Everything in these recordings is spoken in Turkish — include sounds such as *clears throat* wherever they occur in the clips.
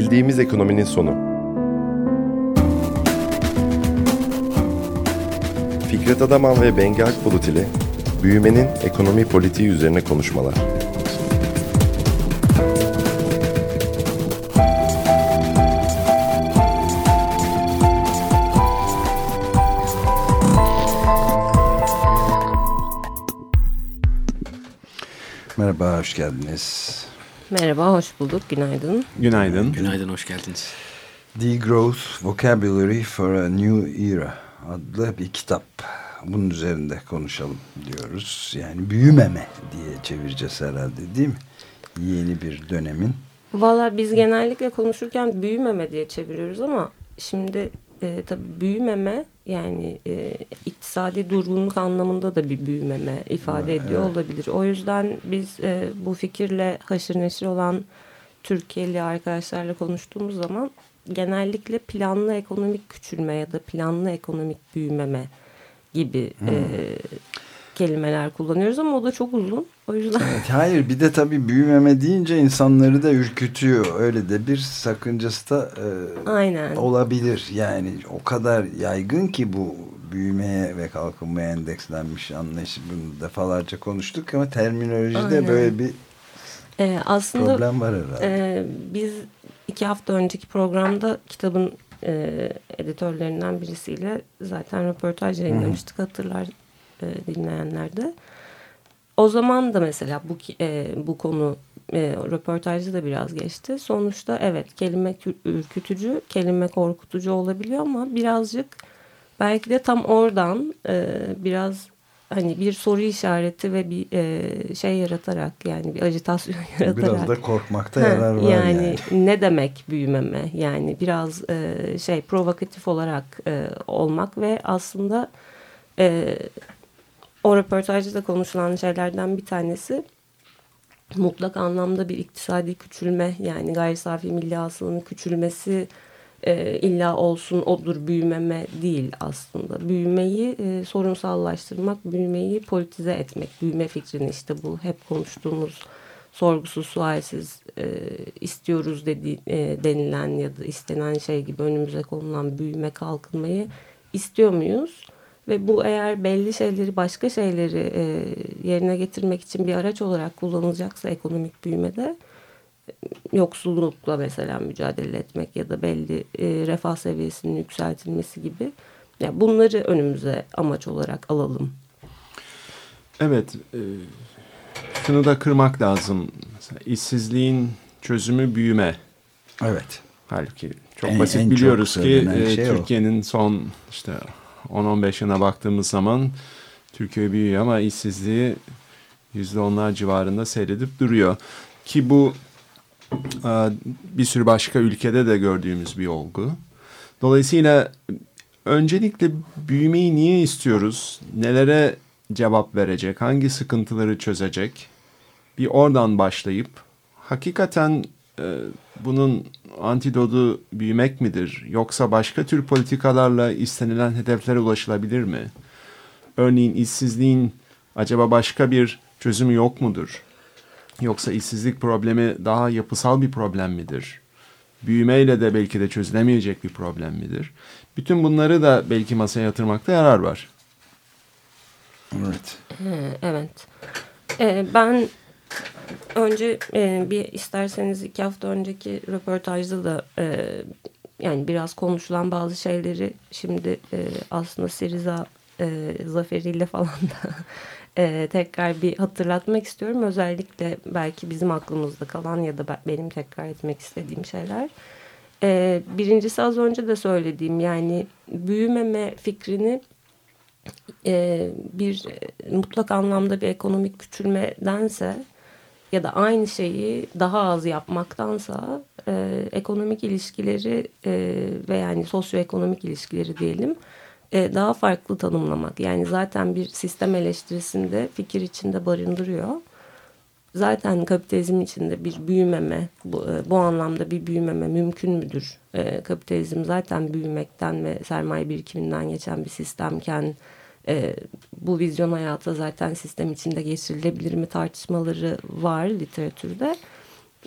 Bildiğimiz ekonominin sonu. Fikret Adaman ve Bengi Akbulut ile büyümenin ekonomi politiği üzerine konuşmalar. Merhaba, hoş geldiniz. Merhaba, hoş bulduk. Günaydın. Günaydın. Günaydın, hoş geldiniz. Degrowth Vocabulary for a New Era adlı bir kitap. Bunun üzerinde konuşalım diyoruz. Yani büyümeme diye çevireceğiz herhalde değil mi? Yeni bir dönemin. Valla biz genellikle konuşurken büyümeme diye çeviriyoruz ama şimdi e, tabii büyümeme yani e, iktisadi durgunluk anlamında da bir büyümeme ifade ediyor evet. olabilir. O yüzden biz e, bu fikirle haşır neşir olan Türkiye'li arkadaşlarla konuştuğumuz zaman genellikle planlı ekonomik küçülme ya da planlı ekonomik büyümeme gibi hmm. e, kelimeler kullanıyoruz ama o da çok uzun. O yüzden... Evet, hayır bir de tabii büyümeme deyince insanları da ürkütüyor. Öyle de bir sakıncası da e, Aynen. olabilir. Yani o kadar yaygın ki bu büyümeye ve kalkınmaya endekslenmiş anlayışı bunu defalarca konuştuk ama terminolojide Aynen. böyle bir ee, aslında, problem var herhalde. E, biz iki hafta önceki programda kitabın e, editörlerinden birisiyle zaten röportaj yayınlamıştık hatırlar e, dinleyenler de. O zaman da mesela bu e, bu konu e, röportajda da biraz geçti. Sonuçta evet kelime ürkütücü, kelime korkutucu olabiliyor ama birazcık belki de tam oradan e, biraz hani bir soru işareti ve bir e, şey yaratarak yani bir ajitasyon *laughs* yaratarak. Biraz da korkmakta yarar var yani. Yani ne demek büyümeme yani biraz e, şey provokatif olarak e, olmak ve aslında e, o röportajda da konuşulan şeylerden bir tanesi mutlak anlamda bir iktisadi küçülme yani gayri safi milli hasılanın küçülmesi e, illa olsun odur büyümeme değil aslında. Büyümeyi e, sorunsallaştırmak, büyümeyi politize etmek, büyüme fikrini işte bu hep konuştuğumuz sorgusuz, sualsiz e, istiyoruz dedi, e, denilen ya da istenen şey gibi önümüze konulan büyüme kalkınmayı istiyor muyuz? Ve bu eğer belli şeyleri başka şeyleri e, yerine getirmek için bir araç olarak kullanılacaksa ekonomik büyümede yoksullukla mesela mücadele etmek ya da belli e, refah seviyesinin yükseltilmesi gibi yani bunları önümüze amaç olarak alalım. Evet, e, şunu da kırmak lazım. Mesela işsizliğin çözümü büyüme. Evet. Halbuki çok en, basit en biliyoruz çok ki e, şey Türkiye'nin son işte 10-15 yına baktığımız zaman Türkiye büyüyor ama işsizliği yüzde onlar civarında seyredip duruyor. Ki bu e, bir sürü başka ülkede de gördüğümüz bir olgu. Dolayısıyla öncelikle büyümeyi niye istiyoruz? Nelere cevap verecek? Hangi sıkıntıları çözecek? Bir oradan başlayıp hakikaten bunun antidodu büyümek midir? Yoksa başka tür politikalarla istenilen hedeflere ulaşılabilir mi? Örneğin işsizliğin acaba başka bir çözümü yok mudur? Yoksa işsizlik problemi daha yapısal bir problem midir? Büyümeyle de belki de çözülemeyecek bir problem midir? Bütün bunları da belki masaya yatırmakta yarar var. Evet. Evet. Ee, ben önce e, bir isterseniz iki hafta önceki röportajda da e, yani biraz konuşulan bazı şeyleri şimdi e, aslında Siriza e, zaferiyle falan da e, tekrar bir hatırlatmak istiyorum. Özellikle belki bizim aklımızda kalan ya da benim tekrar etmek istediğim şeyler. E, birincisi az önce de söylediğim yani büyümeme fikrini e, bir e, mutlak anlamda bir ekonomik küçülmedense ya da aynı şeyi daha az yapmaktansa e, ekonomik ilişkileri e, ve yani sosyoekonomik ilişkileri diyelim e, daha farklı tanımlamak. Yani zaten bir sistem eleştirisinde fikir içinde barındırıyor. Zaten kapitalizm içinde bir büyümeme, bu, e, bu anlamda bir büyümeme mümkün müdür? E, kapitalizm zaten büyümekten ve sermaye birikiminden geçen bir sistemken e, bu vizyon hayata zaten sistem içinde geçirilebilir mi tartışmaları var literatürde.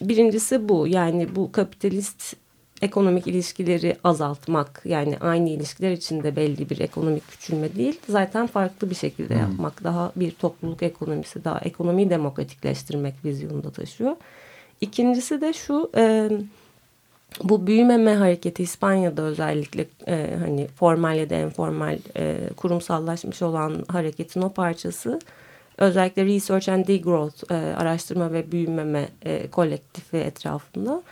Birincisi bu yani bu kapitalist ekonomik ilişkileri azaltmak yani aynı ilişkiler içinde belli bir ekonomik küçülme değil zaten farklı bir şekilde hmm. yapmak daha bir topluluk ekonomisi daha ekonomiyi demokratikleştirmek vizyonunda taşıyor. İkincisi de şu e, bu büyümeme hareketi İspanya'da özellikle e, hani formal ya da informal e, kurumsallaşmış olan hareketin o parçası özellikle Research and Degrowth e, araştırma ve büyümeme e, kolektifi etrafında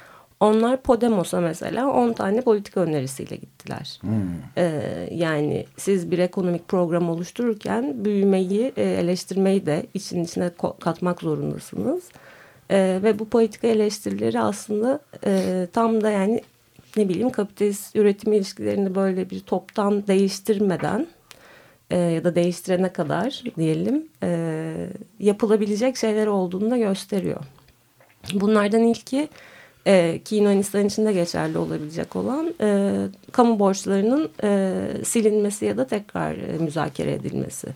onlar Podemos'a mesela 10 tane politika önerisiyle gittiler. Hmm. Ee, yani siz bir ekonomik program oluştururken büyümeyi, e, eleştirmeyi de için içine katmak zorundasınız. Ee, ve bu politika eleştirileri aslında e, tam da yani ne bileyim kapitalist üretim ilişkilerini böyle bir toptan değiştirmeden e, ya da değiştirene kadar diyelim e, yapılabilecek şeyler olduğunu da gösteriyor. Bunlardan ilki e, ki Yunanistan için de geçerli olabilecek olan e, kamu borçlarının e, silinmesi ya da tekrar e, müzakere edilmesi.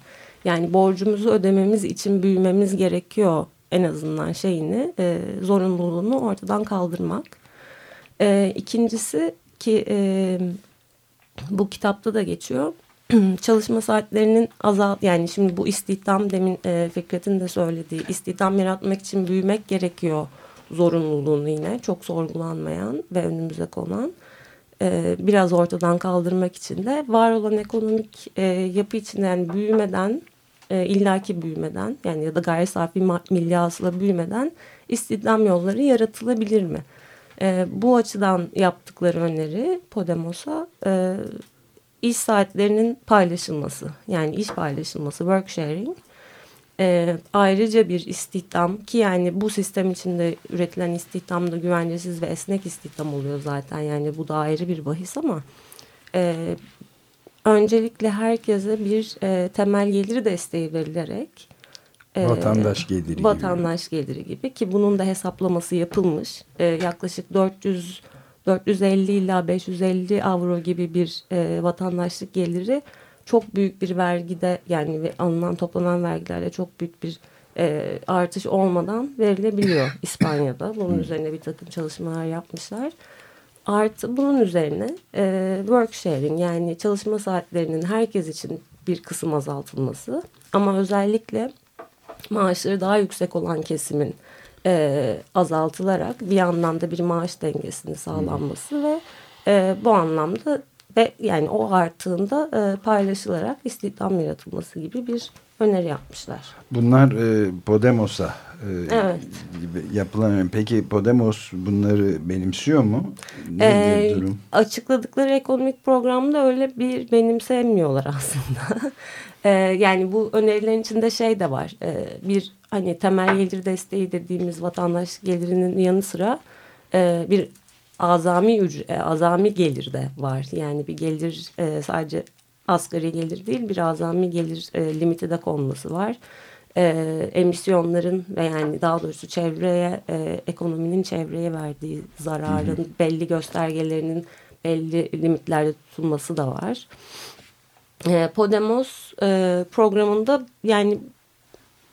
Yani borcumuzu ödememiz için büyümemiz gerekiyor en azından şeyini e, zorunluluğunu ortadan kaldırmak. E, ikincisi ki e, bu kitapta da geçiyor. *clears throat* çalışma saatlerinin azalt yani şimdi bu istihdam demin e, Fikret'in de söylediği istihdam yaratmak için büyümek gerekiyor zorunluluğunu yine çok sorgulanmayan ve önümüze konan e, biraz ortadan kaldırmak için de var olan ekonomik e, yapı içinden yani büyümeden e, illaki büyümeden yani ya da gayri safi milli hasıla büyümeden istihdam yolları yaratılabilir mi? E, bu açıdan yaptıkları öneri Podemos'a e, iş saatlerinin paylaşılması yani iş paylaşılması work sharing e, ayrıca bir istihdam ki yani bu sistem içinde üretilen istihdam da güvencesiz ve esnek istihdam oluyor zaten yani bu da ayrı bir bahis ama e, öncelikle herkese bir e, temel gelir desteği verilerek e, vatandaş geliri vatandaş gibi. geliri gibi ki bunun da hesaplaması yapılmış e, yaklaşık 400 450 ila 550 avro gibi bir e, vatandaşlık geliri çok büyük bir vergide yani alınan toplanan vergilerle çok büyük bir e, artış olmadan verilebiliyor *clears throat* İspanya'da. Bunun üzerine bir takım çalışmalar yapmışlar. Artı bunun üzerine e, work sharing yani çalışma saatlerinin herkes için bir kısım azaltılması ama özellikle maaşları daha yüksek olan kesimin e, azaltılarak bir anlamda bir maaş dengesinin sağlanması ve e, bu anlamda ve yani o arttığında e, paylaşılarak istihdam yaratılması gibi bir öneri yapmışlar. Bunlar e, Podemos'a evet. gibi yapılan peki Podemos bunları benimsiyor mu? Ne ee, durum? Açıkladıkları ekonomik programda öyle bir benimsemiyorlar aslında. *laughs* e, yani bu önerilerin içinde şey de var. E, bir hani temel gelir desteği dediğimiz vatandaş gelirinin yanı sıra e, bir azami e, azami gelir de var. Yani bir gelir e, sadece asgari gelir değil bir azami gelir e, limiti de konması var. E, emisyonların ve yani daha doğrusu çevreye e, ekonominin çevreye verdiği zararın hı hı. belli göstergelerinin belli limitlerde tutulması da var. E, Podemos e, programında yani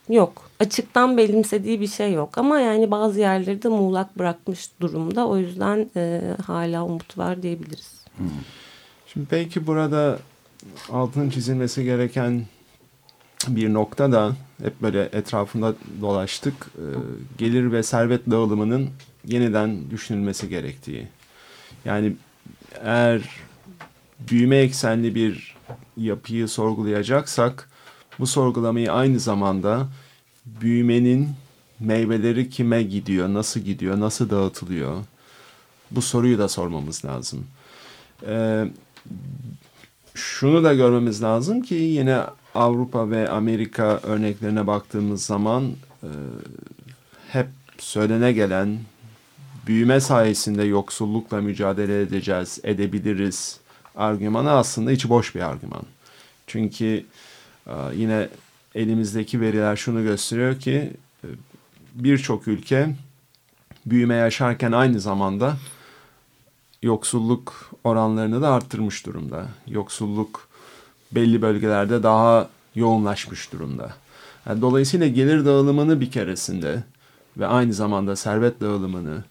yok. Açıktan benimsediği bir şey yok. Ama yani bazı yerleri de muğlak bırakmış durumda. O yüzden e, hala umut var diyebiliriz. Hmm. Şimdi belki burada altın çizilmesi gereken bir nokta da hep böyle etrafında dolaştık. E, gelir ve servet dağılımının yeniden düşünülmesi gerektiği. Yani eğer büyüme eksenli bir yapıyı sorgulayacaksak bu sorgulamayı aynı zamanda büyümenin meyveleri kime gidiyor, nasıl gidiyor, nasıl dağıtılıyor? Bu soruyu da sormamız lazım. Ee, şunu da görmemiz lazım ki yine Avrupa ve Amerika örneklerine baktığımız zaman e, hep söylene gelen büyüme sayesinde yoksullukla mücadele edeceğiz, edebiliriz argümanı aslında hiç boş bir argüman. Çünkü e, yine elimizdeki veriler şunu gösteriyor ki e, birçok ülke büyüme yaşarken aynı zamanda yoksulluk oranlarını da arttırmış durumda. Yoksulluk belli bölgelerde daha yoğunlaşmış durumda. Yani dolayısıyla gelir dağılımını bir keresinde ve aynı zamanda servet dağılımını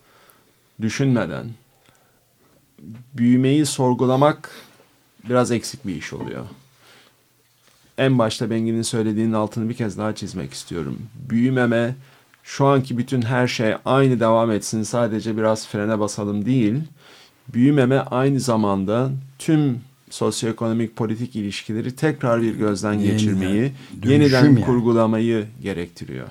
düşünmeden büyümeyi sorgulamak biraz eksik bir iş oluyor. En başta Bengi'nin söylediğinin altını bir kez daha çizmek istiyorum. Büyümeme, şu anki bütün her şey aynı devam etsin sadece biraz frene basalım değil. Büyümeme aynı zamanda tüm sosyoekonomik politik ilişkileri tekrar bir gözden yeniden, geçirmeyi, yeniden yani. kurgulamayı gerektiriyor.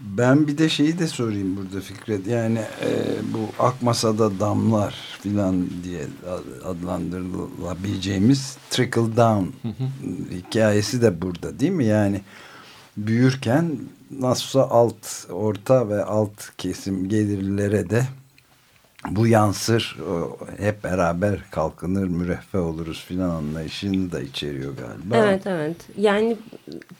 Ben bir de şeyi de sorayım burada Fikret. Yani e, bu akmasada damlar filan diye adlandırılabileceğimiz trickle down hı hı. hikayesi de burada değil mi? Yani büyürken nasılsa alt, orta ve alt kesim gelirlere de bu yansır hep beraber kalkınır müreffeh oluruz filan anlayışını da içeriyor galiba. Evet evet. Yani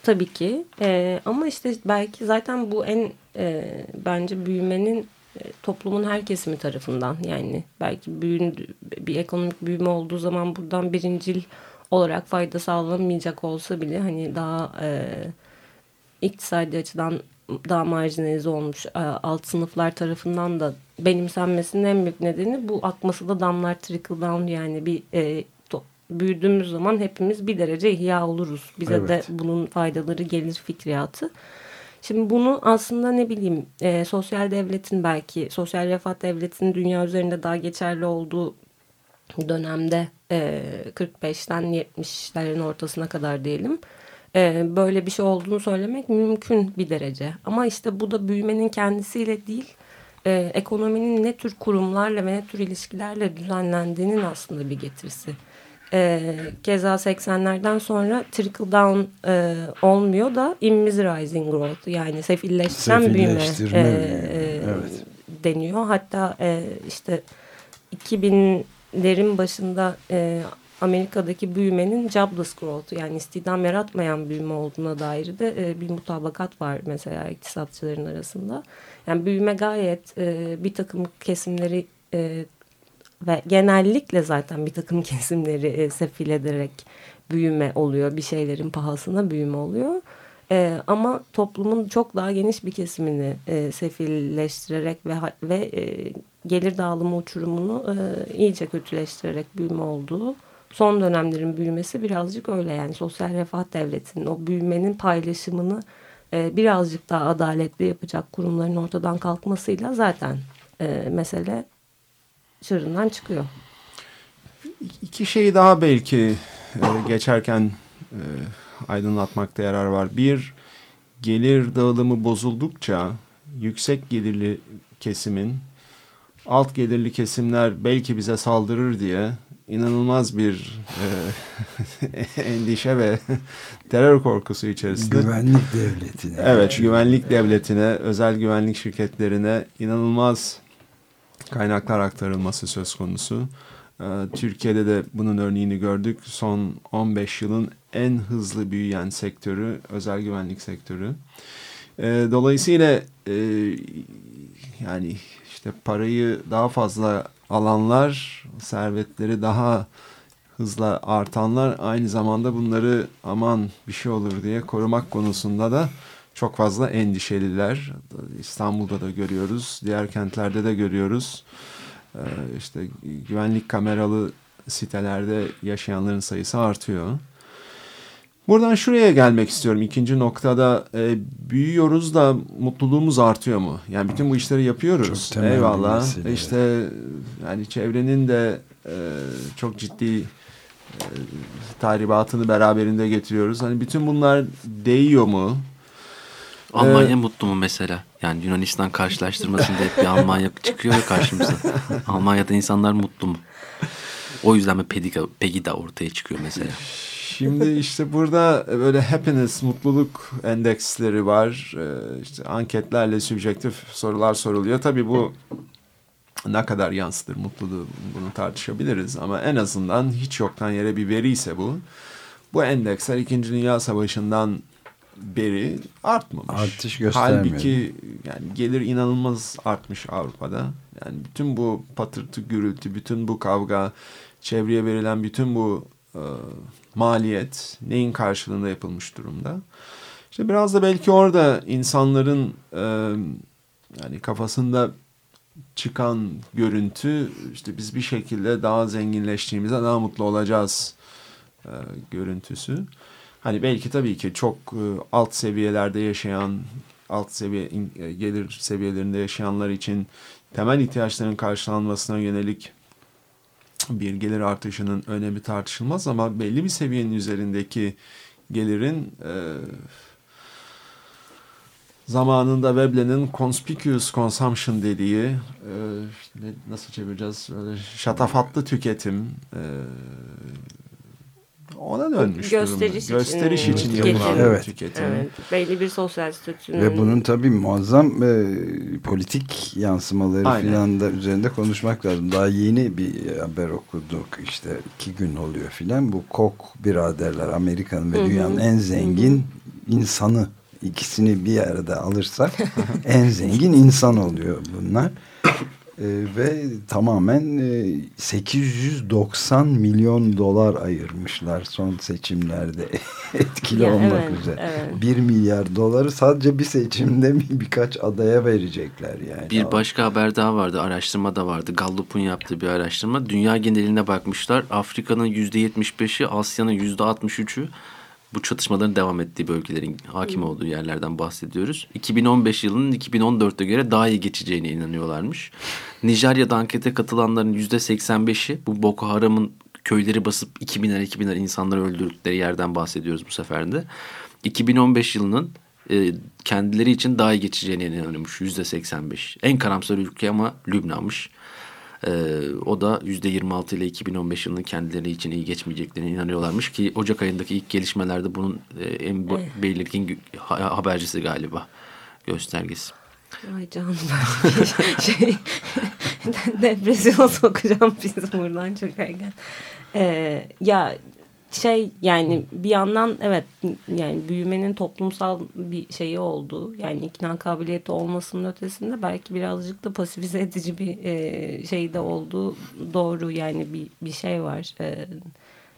tabii ki. Ee, ama işte belki zaten bu en e, bence büyümenin e, toplumun her kesimi tarafından. Yani belki büyün, bir ekonomik büyüme olduğu zaman buradan birincil olarak fayda sağlamayacak olsa bile hani daha e, iktisadi açıdan daha marjinalize olmuş e, alt sınıflar tarafından da benimsenmesinin en büyük nedeni bu akması da damlar trickle down yani bir e, büyüdüğümüz zaman hepimiz bir derece ihya oluruz. Bize evet. de bunun faydaları gelir fikriyatı. Şimdi bunu aslında ne bileyim e, sosyal devletin belki sosyal refah devletinin dünya üzerinde daha geçerli olduğu dönemde e, 45'ten 70'lerin ortasına kadar diyelim e, böyle bir şey olduğunu söylemek mümkün bir derece. Ama işte bu da büyümenin kendisiyle değil e, ekonominin ne tür kurumlarla ve ne tür ilişkilerle düzenlendiğinin aslında bir getirisi. E, keza 80'lerden sonra trickle down e, olmuyor da immiserizing growth yani sefilleştiren büyüme e, e, evet. deniyor. Hatta e, işte 2000'lerin başında e, Amerika'daki büyümenin jobless growth yani istihdam yaratmayan büyüme olduğuna dair de e, bir mutabakat var mesela iktisatçıların arasında. Yani büyüme gayet e, bir takım kesimleri e, ve genellikle zaten bir takım *laughs* kesimleri e, sefil ederek büyüme oluyor. Bir şeylerin pahasına büyüme oluyor. E, ama toplumun çok daha geniş bir kesimini e, sefilleştirerek ve ve e, gelir dağılımı uçurumunu e, iyice kötüleştirerek büyüme olduğu son dönemlerin büyümesi birazcık öyle yani sosyal refah devletinin o büyümenin paylaşımını e, birazcık daha adaletli yapacak kurumların ortadan kalkmasıyla zaten e, mesele çığırından çıkıyor. İki şey daha belki e, geçerken e, aydınlatmakta yarar var. Bir, gelir dağılımı bozuldukça yüksek gelirli kesimin alt gelirli kesimler belki bize saldırır diye inanılmaz bir e, *laughs* endişe ve *laughs* terör korkusu içerisinde. Güvenlik devletine. Evet, güvenlik devletine, özel güvenlik şirketlerine inanılmaz kaynaklar aktarılması söz konusu. E, Türkiye'de de bunun örneğini gördük. Son 15 yılın en hızlı büyüyen sektörü özel güvenlik sektörü. E, dolayısıyla e, yani işte parayı daha fazla alanlar, servetleri daha hızla artanlar aynı zamanda bunları aman bir şey olur diye korumak konusunda da çok fazla endişeliler. İstanbul'da da görüyoruz, diğer kentlerde de görüyoruz. Ee, işte güvenlik kameralı sitelerde yaşayanların sayısı artıyor. Buradan şuraya gelmek istiyorum. İkinci noktada e, büyüyoruz da mutluluğumuz artıyor mu? Yani bütün bu işleri yapıyoruz. Çok Eyvallah. İşte yani çevrenin de e, çok ciddi e, tahribatını beraberinde getiriyoruz. Hani bütün bunlar değiyor mu? Almanya ee, mutlu mu mesela? Yani Yunanistan karşılaştırmasında hep bir Almanya çıkıyor ya karşımıza. *laughs* Almanya'da insanlar mutlu mu? O yüzden mi Pegida ortaya çıkıyor mesela? Şimdi işte burada böyle happiness, mutluluk endeksleri var. Ee, işte anketlerle subjektif sorular soruluyor. Tabii bu ne kadar yansıtır mutluluğu bunu tartışabiliriz. Ama en azından hiç yoktan yere bir veri ise bu. Bu endeksler 2. Dünya Savaşı'ndan beri artmamış. Artış göstermiyor. Halbuki yani gelir inanılmaz artmış Avrupa'da. Yani bütün bu patırtı gürültü, bütün bu kavga, çevreye verilen bütün bu e, maliyet neyin karşılığında yapılmış durumda. İşte biraz da belki orada insanların e, yani kafasında çıkan görüntü işte biz bir şekilde daha zenginleştiğimizde daha mutlu olacağız e, görüntüsü. Hani belki tabii ki çok e, alt seviyelerde yaşayan, alt seviye e, gelir seviyelerinde yaşayanlar için temel ihtiyaçların karşılanmasına yönelik bir gelir artışının önemi tartışılmaz ama belli bir seviyenin üzerindeki gelirin e, zamanında Veblen'in conspicuous consumption dediği e, nasıl çevireceğiz? Şatafatlı tüketim e, ona dönmüş Gösteriş durumda. için, Gösteriş için yapılan evet. tüketim. Evet. Belli bir sosyal statünün. Ve bunun tabii muazzam e, politik yansımaları Aynen. filan da üzerinde konuşmak lazım. Daha yeni bir haber okuduk işte iki gün oluyor filan. Bu Koch biraderler Amerika'nın ve dünyanın en zengin insanı ikisini bir arada alırsak *laughs* en zengin insan oluyor bunlar. E, ve tamamen e, 890 milyon dolar ayırmışlar son seçimlerde *laughs* etkili Ya, olmak evet, üzere. evet. 1 milyar doları sadece bir seçimde bir- *laughs* birkaç adaya verecekler yani. Bir başka haber daha vardı, araştırma da vardı. Gallup'un yaptığı bir araştırma. Dünya geneline bakmışlar. Afrika'nın %75'i, Asya'nın %63'ü bu çatışmaların devam ettiği bölgelerin hakim olduğu yerlerden bahsediyoruz. 2015 yılının 2014'e göre daha iyi geçeceğine inanıyorlarmış. Nijerya'da ankete katılanların %85'i bu Boko Haram'ın köyleri basıp 2000'er 2000'er insanları öldürdükleri yerden bahsediyoruz bu sefer de. 2015 yılının e, kendileri için daha iyi geçeceğine inanıyormuş yüzde 85. En karamsar ülke ama Lübnan'mış. E, o da yüzde 26 ile 2015 yılının kendileri için iyi geçmeyeceklerine inanıyorlarmış ki Ocak ayındaki ilk gelişmelerde bunun e, en belirgin ha- habercisi galiba göstergesi. Ay canım ben *laughs* şey *laughs* depresyona sokacağım bizi buradan çıkarken. Ee, ya şey yani bir yandan evet yani büyümenin toplumsal bir şeyi oldu. Yani ikna kabiliyeti olmasının ötesinde belki birazcık da pasifize edici bir e, şey de oldu. Doğru yani bir, bir şey var. E,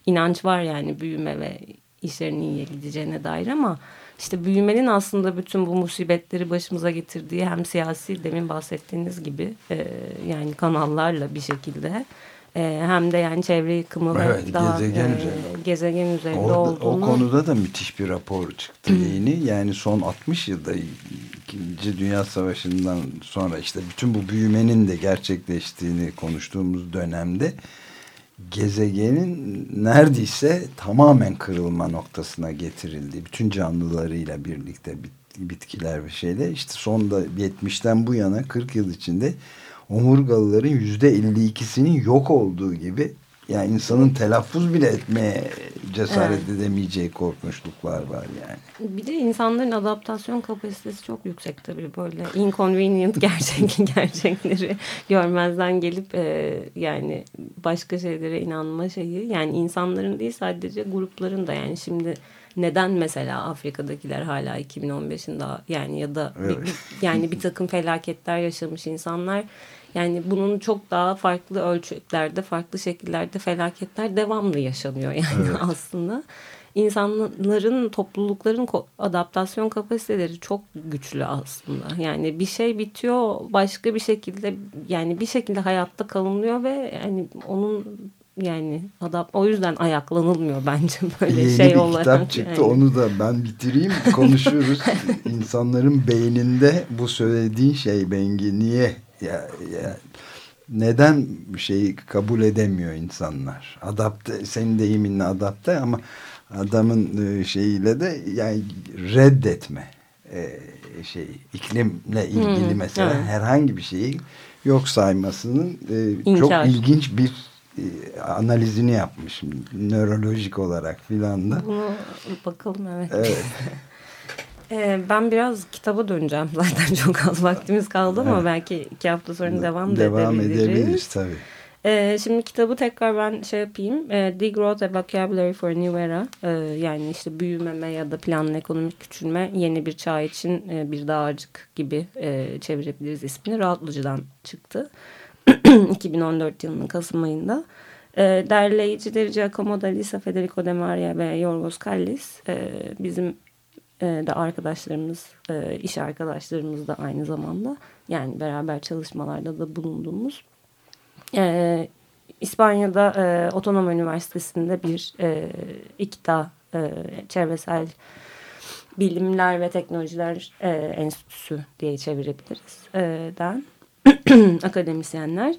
inanç var yani büyüme ve işlerin iyiye gideceğine dair ama işte büyümenin aslında bütün bu musibetleri başımıza getirdiği hem siyasi demin bahsettiğiniz gibi e, yani kanallarla bir şekilde e, hem de yani çevre yıkımı Evet, ve daha gezegen e, üzerinde. gezegen üzerinde Orada, olduğunu. o konuda da müthiş bir rapor çıktı yeni. Yani son 60 yılda İkinci Dünya Savaşı'ndan sonra işte bütün bu büyümenin de gerçekleştiğini konuştuğumuz dönemde gezegenin neredeyse tamamen kırılma noktasına getirildi. Bütün canlılarıyla birlikte bit- bitkiler ve şeyler işte sonda 70'ten bu yana 40 yıl içinde omurgalıların %52'sinin yok olduğu gibi yani insanın telaffuz bile etmeye cesaret edemeyeceği korkunçluklar var yani. Bir de insanların adaptasyon kapasitesi çok yüksek tabii. Böyle inconvenient *laughs* gerçek gerçekleri görmezden gelip e, yani başka şeylere inanma şeyi. Yani insanların değil sadece grupların da yani şimdi neden mesela Afrika'dakiler hala 2015'in daha yani ya da Evet. bir- yani bir takım felaketler yaşamış insanlar yani bunun çok daha farklı ölçütlerde, farklı şekillerde felaketler devamlı yaşanıyor yani *laughs* aslında. İnsanların, toplulukların adaptasyon kapasiteleri çok güçlü aslında. Yani bir şey bitiyor, başka bir şekilde yani bir şekilde hayatta kalınıyor ve yani onun yani adap o yüzden ayaklanılmıyor bence *laughs* böyle Yeni şey bir olarak. kitap çıktı yani. onu da ben bitireyim konuşuruz. *laughs* İnsanların beyninde bu söylediğin şey Bengi niye ya, ya, neden şeyi kabul edemiyor insanlar? Adapte senin deyiminle adapte ama adamın e, şeyiyle de yani reddetme e, şey iklimle ilgili Hmm, mesela evet. herhangi bir şeyi yok saymasının e, çok İnkar. ilginç bir analizini yapmışım nörolojik olarak filan da. Bunu bakalım evet. Evet. *laughs* Ee, ben biraz kitaba döneceğim. *laughs* Zaten çok az vaktimiz kaldı ama Evet. belki iki hafta sonra devam, da Devam edebiliriz. edebiliriz tabii. Ee, şimdi kitabı tekrar ben şey yapayım. Ee, Degrowth A Vocabulary for a New Era. Yani işte büyümeme ya da planlı ekonomik küçülme yeni bir çağ için e, bir dağarcık gibi e, çevirebiliriz ismini. Rahatlıcı'dan çıktı. *clears throat* 2014 yılının Kasım ayında. E, derleyicileri Giacomo da Lisa, Federico De Maria ve Yorgos Kallis. E, bizim e, de arkadaşlarımız, e, iş arkadaşlarımız da aynı zamanda yani beraber çalışmalarda da bulunduğumuz e, İspanya'da e, Otonom Üniversitesi'nde bir e, İKTA e, çevresel bilimler ve teknolojiler e, enstitüsü diye çevirebiliriz e, den *clears throat* akademisyenler.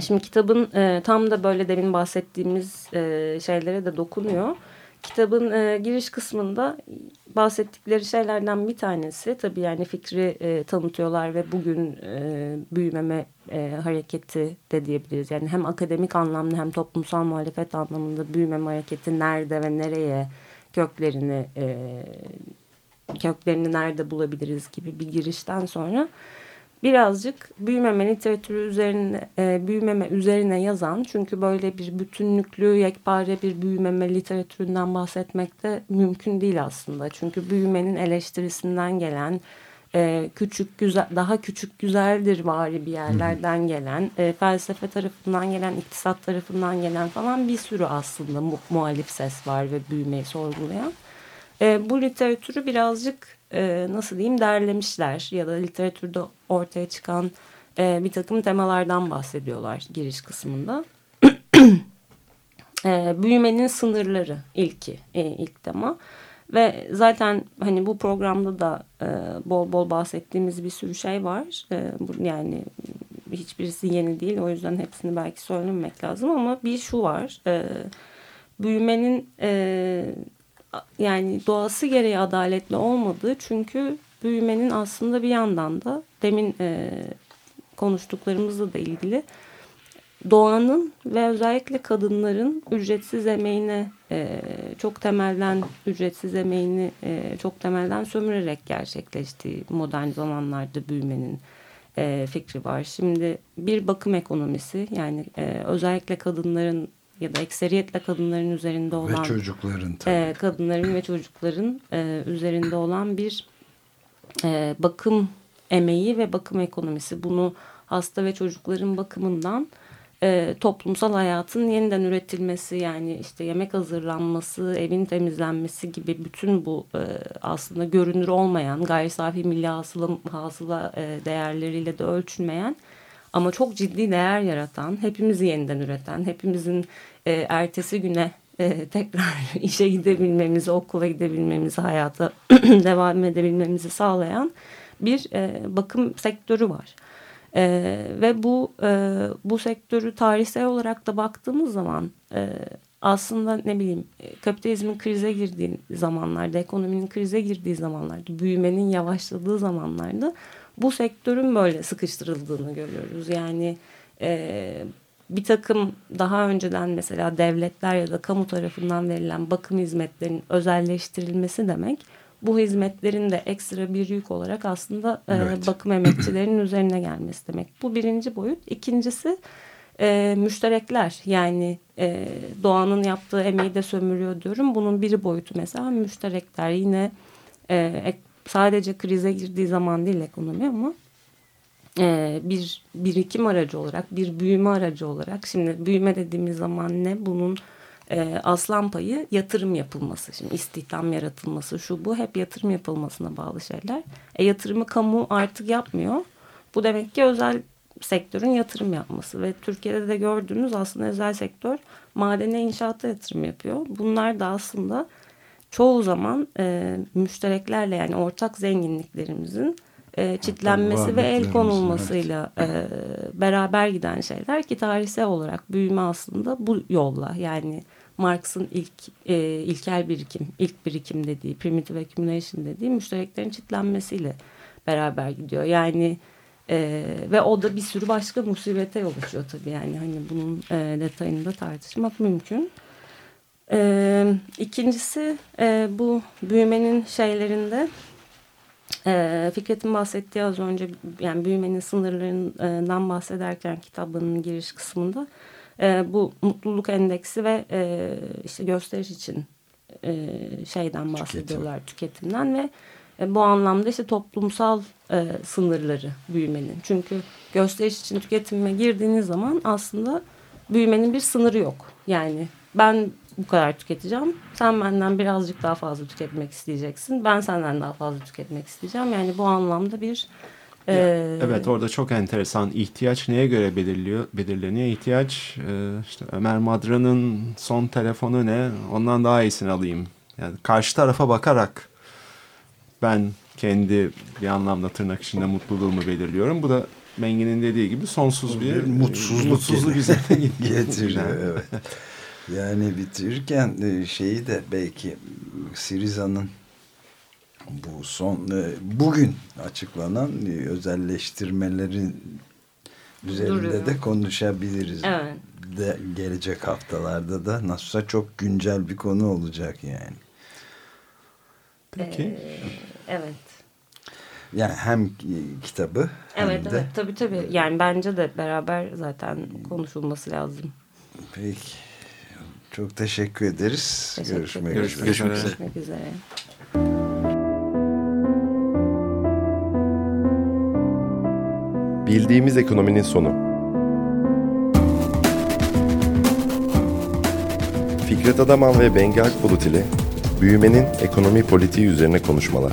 Şimdi kitabın e, tam da böyle demin bahsettiğimiz e, şeylere de dokunuyor. Kitabın e, giriş kısmında bahsettikleri şeylerden bir tanesi tabii yani fikri e, tanıtıyorlar ve bugün e, büyümeme e, hareketi de diyebiliriz. Yani hem akademik anlamda hem toplumsal muhalefet anlamında büyümeme hareketi nerede ve nereye köklerini e, köklerini nerede bulabiliriz gibi bir girişten sonra birazcık büyümeme literatürü üzerine e, büyümeme üzerine yazan çünkü böyle bir bütünlüklü yekpare bir büyümeme literatüründen bahsetmek de mümkün değil aslında. Çünkü büyümenin eleştirisinden gelen e, küçük güzel daha küçük güzeldir vari bir yerlerden gelen e, felsefe tarafından gelen iktisat tarafından gelen falan bir sürü aslında mu muhalif ses var ve büyümeyi sorgulayan. E, bu literatürü birazcık e, nasıl diyeyim derlemişler ya da literatürde ortaya çıkan e, bir takım temalardan bahsediyorlar giriş kısmında. *clears throat* e, büyümenin sınırları ilki e, ilk tema ve zaten hani bu programda da e, bol bol bahsettiğimiz bir sürü şey var. E, bu, yani hiçbirisi yeni değil o yüzden hepsini belki söylememek lazım ama bir şu var. E, büyümenin e, yani doğası gereği adaletli olmadığı çünkü büyümenin aslında bir yandan da demin e, konuştuklarımızla da ilgili doğanın ve özellikle kadınların ücretsiz emeğine e, çok temelden ücretsiz emeğini e, çok temelden sömürerek gerçekleştiği modern zamanlarda büyümenin e, fikri var. Şimdi bir bakım ekonomisi yani e, özellikle kadınların ya da ekseriyetle kadınların üzerinde olan ve çocukların tabii. E, kadınların ve çocukların e, üzerinde olan bir e, bakım emeği ve bakım ekonomisi bunu hasta ve çocukların bakımından e, toplumsal hayatın yeniden üretilmesi yani işte yemek hazırlanması, evin temizlenmesi gibi bütün bu e, aslında görünür olmayan gayri safi milli hasıla, hasıla e, değerleriyle de ölçülmeyen ama çok ciddi değer yaratan, hepimizi yeniden üreten, hepimizin e, ertesi güne e, tekrar *laughs* işe gidebilmemizi, okula gidebilmemizi, hayata *clears throat* devam edebilmemizi sağlayan bir e, bakım sektörü var. E, ve bu e, bu sektörü tarihsel olarak da baktığımız zaman e, aslında ne bileyim kapitalizmin krize girdiği zamanlarda, ekonominin krize girdiği zamanlarda, büyümenin yavaşladığı zamanlarda bu sektörün böyle sıkıştırıldığını görüyoruz. Yani e, bir takım daha önceden mesela devletler ya da kamu tarafından verilen bakım hizmetlerinin özelleştirilmesi demek bu hizmetlerin de ekstra bir yük olarak aslında e, evet. e, bakım emekçilerinin *clears throat* üzerine gelmesi demek. Bu birinci boyut. İkincisi e, müşterekler yani e, doğanın yaptığı emeği de sömürüyor diyorum. Bunun biri boyutu mesela müşterekler yine e, sadece krize girdiği zaman değil ekonomi ama bir birikim aracı olarak, bir büyüme aracı olarak. Şimdi büyüme dediğimiz zaman ne? Bunun e, aslan payı yatırım yapılması. Şimdi istihdam yaratılması şu bu hep yatırım yapılmasına bağlı şeyler. E, yatırımı kamu artık yapmıyor. Bu demek ki özel sektörün yatırım yapması ve Türkiye'de de gördüğünüz aslında özel sektör madene inşaata yatırım yapıyor. Bunlar da aslında çoğu zaman e, müştereklerle yani ortak zenginliklerimizin e, çitlenmesi ve el konulmasıyla evet. e, beraber giden şeyler ki tarihsel olarak büyüme aslında bu yolla yani Marx'ın ilk e, ilkel birikim, ilk birikim dediği, primitive accumulation dediği müştereklerin çitlenmesiyle beraber gidiyor. Yani e, ve o da bir sürü başka musibete yol açıyor tabii yani hani bunun e, detayını da tartışmak mümkün. E, ikincisi e, bu büyümenin şeylerinde e, Fikret'in bahsettiği az önce yani büyümenin sınırlarından bahsederken kitabının giriş kısmında e, bu mutluluk endeksi ve e, işte gösteriş için e, şeyden bahsediyorlar Tüketim. tüketimden ve e, bu anlamda işte toplumsal e, sınırları büyümenin. Çünkü gösteriş için tüketime girdiğiniz zaman aslında büyümenin bir sınırı yok. Yani ben bu kadar tüketeceğim. Sen benden birazcık daha fazla tüketmek isteyeceksin. Ben senden daha fazla tüketmek isteyeceğim. Yani bu anlamda bir ya, ee, evet orada çok enteresan. ihtiyaç neye göre belirliyor, belirleniyor? İhtiyaç e, işte Ömer Madra'nın son telefonu ne? Ondan daha iyisini alayım. Yani karşı tarafa bakarak ben kendi bir anlamda tırnak içinde mutluluğumu belirliyorum. Bu da Mengi'nin dediği gibi sonsuz bir, bir mutsuzluk, mutsuzluk bize *laughs* getiriyor. evet. Yani bitirirken e, şeyi de belki Siriza'nın bu son e, bugün açıklanan e, özelleştirmelerin üzerinde Duruyor. de konuşabiliriz. Evet. De, gelecek haftalarda da nasılsa çok güncel bir konu olacak yani. Peki. Ee, evet. Yani hem kitabı evet, hem de... Evet tabii tabii. Yani bence de beraber zaten konuşulması lazım. Peki. Çok teşekkür ederiz. Teşekkür görüşmek, görüşmek, görüşmek üzere. Görüşmek üzere. Bildiğimiz ekonominin sonu. Fikret Adaman ve Bengi Akbulut ile büyümenin ekonomi politiği üzerine konuşmalar.